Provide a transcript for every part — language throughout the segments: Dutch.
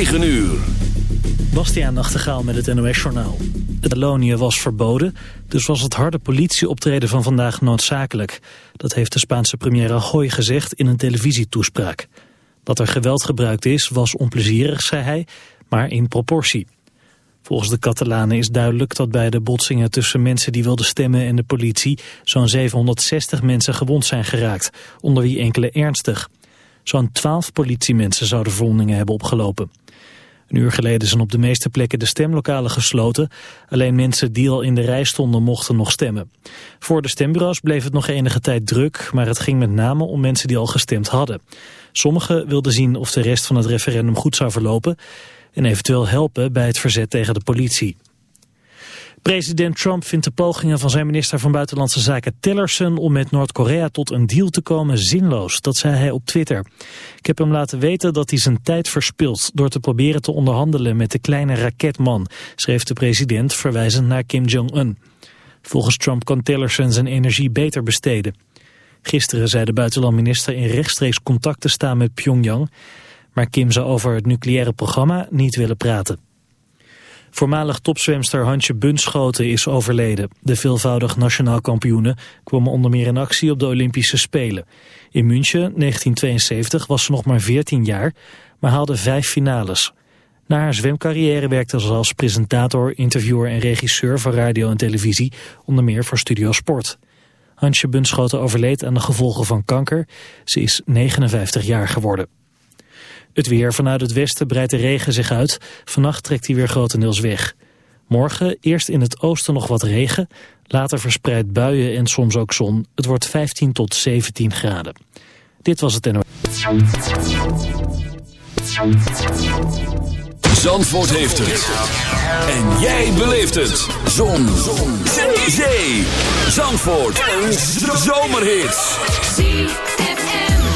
9 uur. Bastiaan Nachtegaal met het NOS-journaal. Het Wallonië was verboden, dus was het harde politieoptreden van vandaag noodzakelijk. Dat heeft de Spaanse premier Rajoy gezegd in een televisietoespraak. Dat er geweld gebruikt is, was onplezierig, zei hij, maar in proportie. Volgens de Catalanen is duidelijk dat bij de botsingen tussen mensen die wilden stemmen en de politie zo'n 760 mensen gewond zijn geraakt, onder wie enkele ernstig. Zo'n 12 politiemensen zouden verwondingen hebben opgelopen. Een uur geleden zijn op de meeste plekken de stemlokalen gesloten. Alleen mensen die al in de rij stonden mochten nog stemmen. Voor de stembureaus bleef het nog enige tijd druk, maar het ging met name om mensen die al gestemd hadden. Sommigen wilden zien of de rest van het referendum goed zou verlopen en eventueel helpen bij het verzet tegen de politie. President Trump vindt de pogingen van zijn minister van Buitenlandse Zaken Tillerson om met Noord-Korea tot een deal te komen zinloos. Dat zei hij op Twitter. Ik heb hem laten weten dat hij zijn tijd verspilt door te proberen te onderhandelen met de kleine raketman, schreef de president verwijzend naar Kim Jong-un. Volgens Trump kan Tillerson zijn energie beter besteden. Gisteren zei de buitenlandminister in rechtstreeks contact te staan met Pyongyang, maar Kim zou over het nucleaire programma niet willen praten. Voormalig topzwemster Hansje Bunschoten is overleden. De veelvoudig nationaal kampioene kwam onder meer in actie op de Olympische Spelen. In München 1972 was ze nog maar 14 jaar, maar haalde vijf finales. Na haar zwemcarrière werkte ze als presentator, interviewer en regisseur van radio en televisie, onder meer voor Studio Sport. Hansje Bunschoten overleed aan de gevolgen van kanker. Ze is 59 jaar geworden. Het weer vanuit het westen breidt de regen zich uit. Vannacht trekt hij weer grotendeels weg. Morgen eerst in het oosten nog wat regen. Later verspreid buien en soms ook zon. Het wordt 15 tot 17 graden. Dit was het NOS. Zandvoort heeft het. En jij beleeft het. Zon. zon. Zee. Zandvoort. Een zomerhit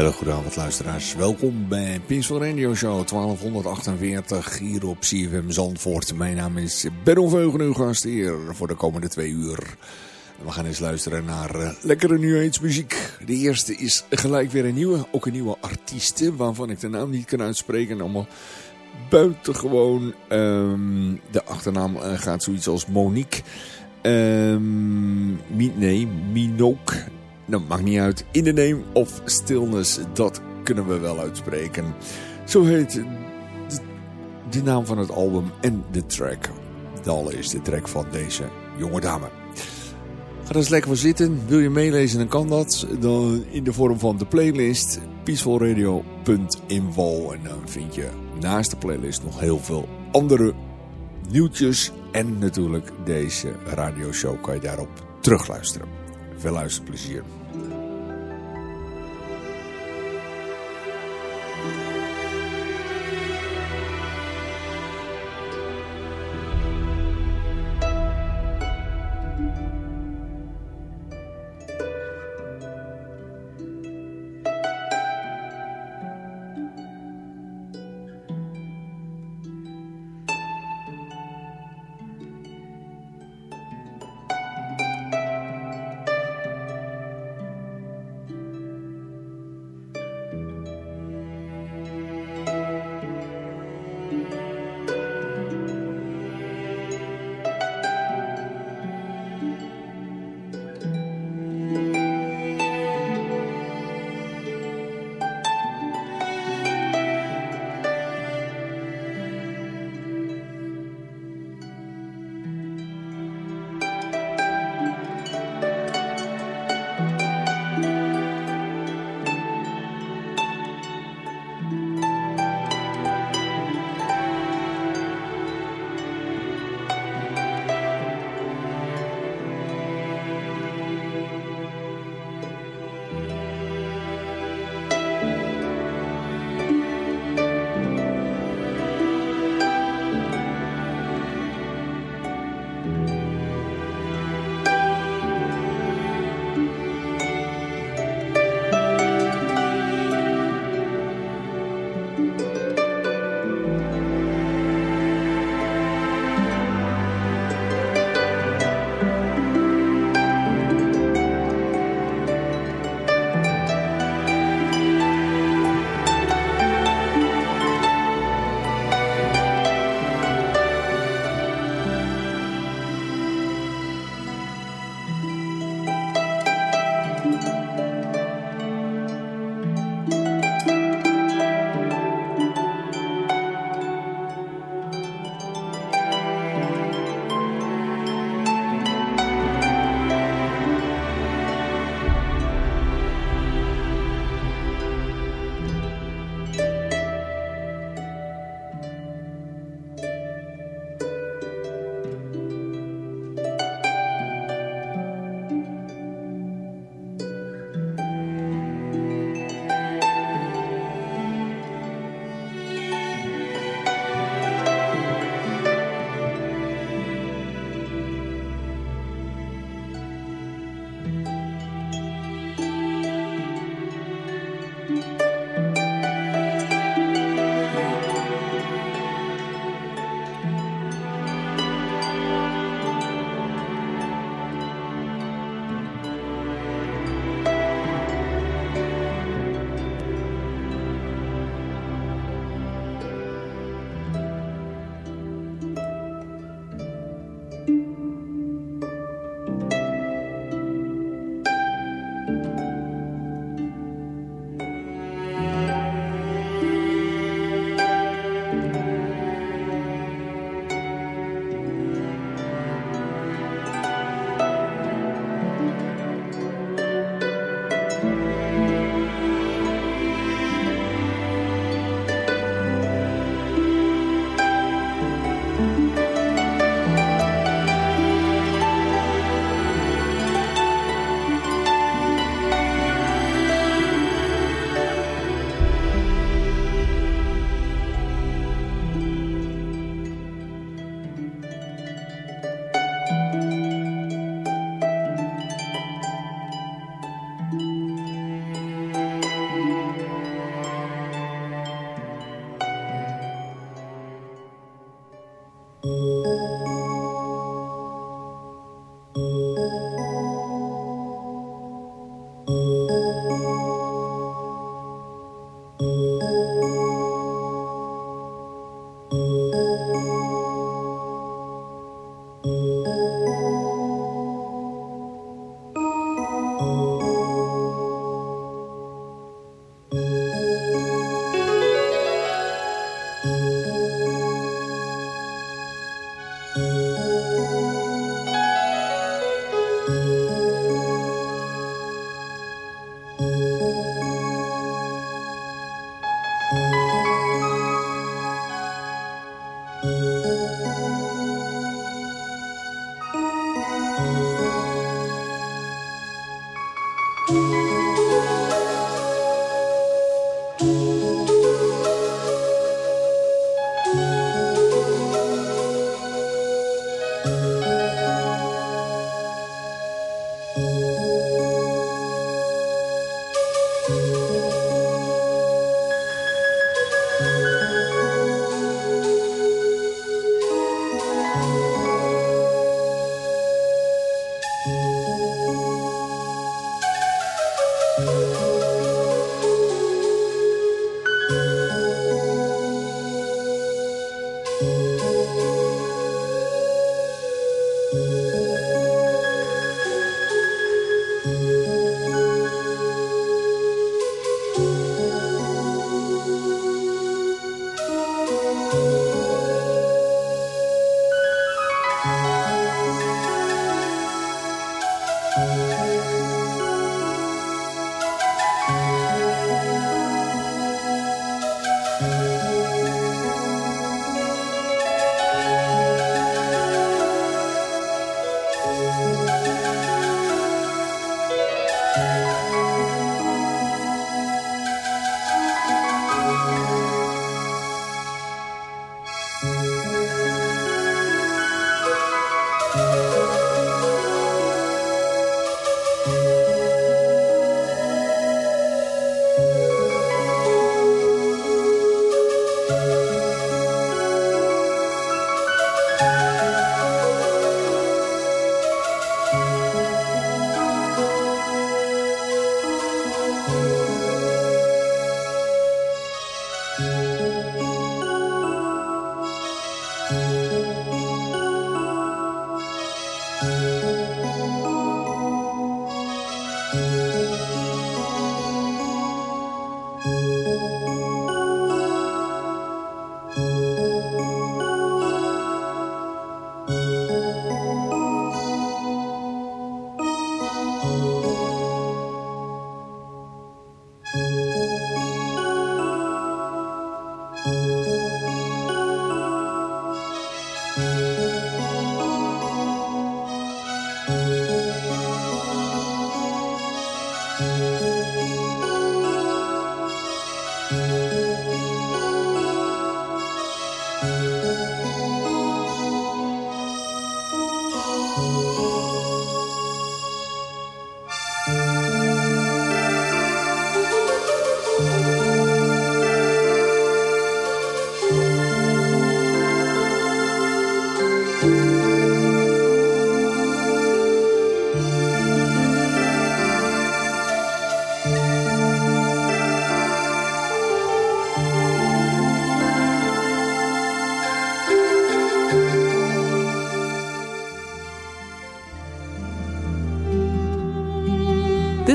Hele luisteraars. Welkom bij Peaceful Radio Show 1248 hier op CFM Zandvoort. Mijn naam is Benno Veugen, uw gast hier voor de komende twee uur. We gaan eens luisteren naar uh, lekkere New muziek. De eerste is gelijk weer een nieuwe, ook een nieuwe artiest waarvan ik de naam niet kan uitspreken. Allemaal buitengewoon. Um, de achternaam uh, gaat zoiets als Monique. Um, nee, Minook. Dat maakt niet uit. In the Name of Stillness, dat kunnen we wel uitspreken. Zo heet de, naam van het album en de track. De is de track van deze jonge dame. Ga er eens lekker voor zitten. Wil je meelezen, dan kan dat. Dan in de vorm van de playlist peacefulradio.info. En dan vind je naast de playlist nog heel veel andere nieuwtjes. En natuurlijk deze radioshow kan je daarop terugluisteren. Veel luisterplezier.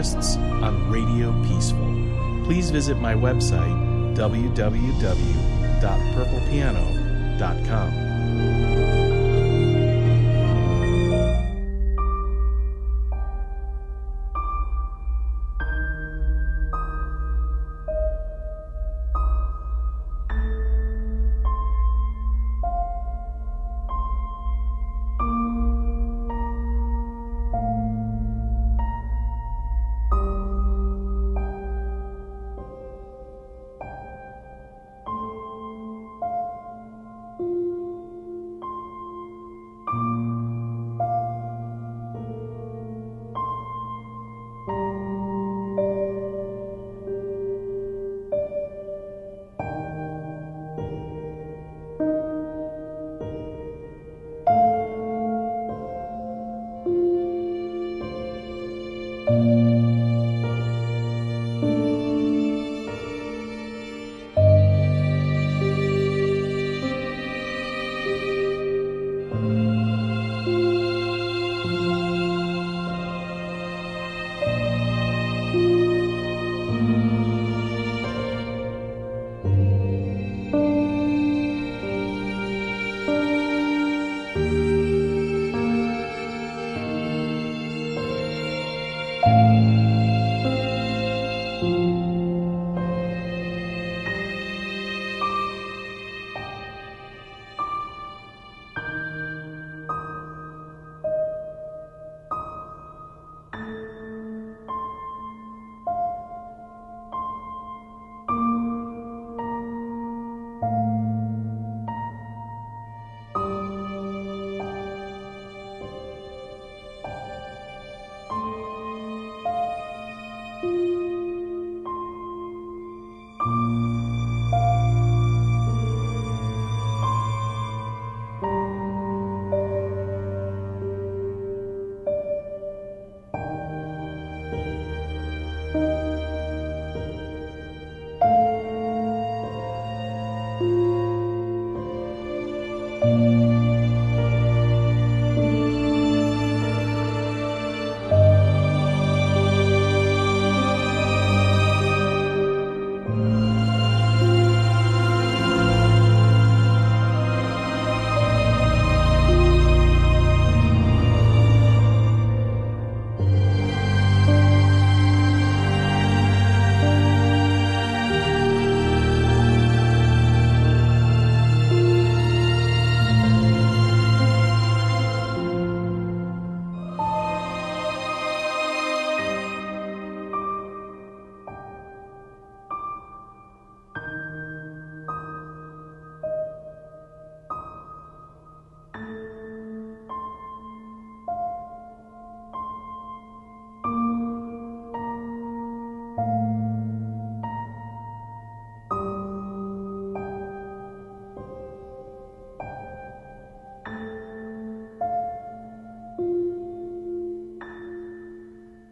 artists on Radio Peaceful. Please visit my website, www.purplepiano.com.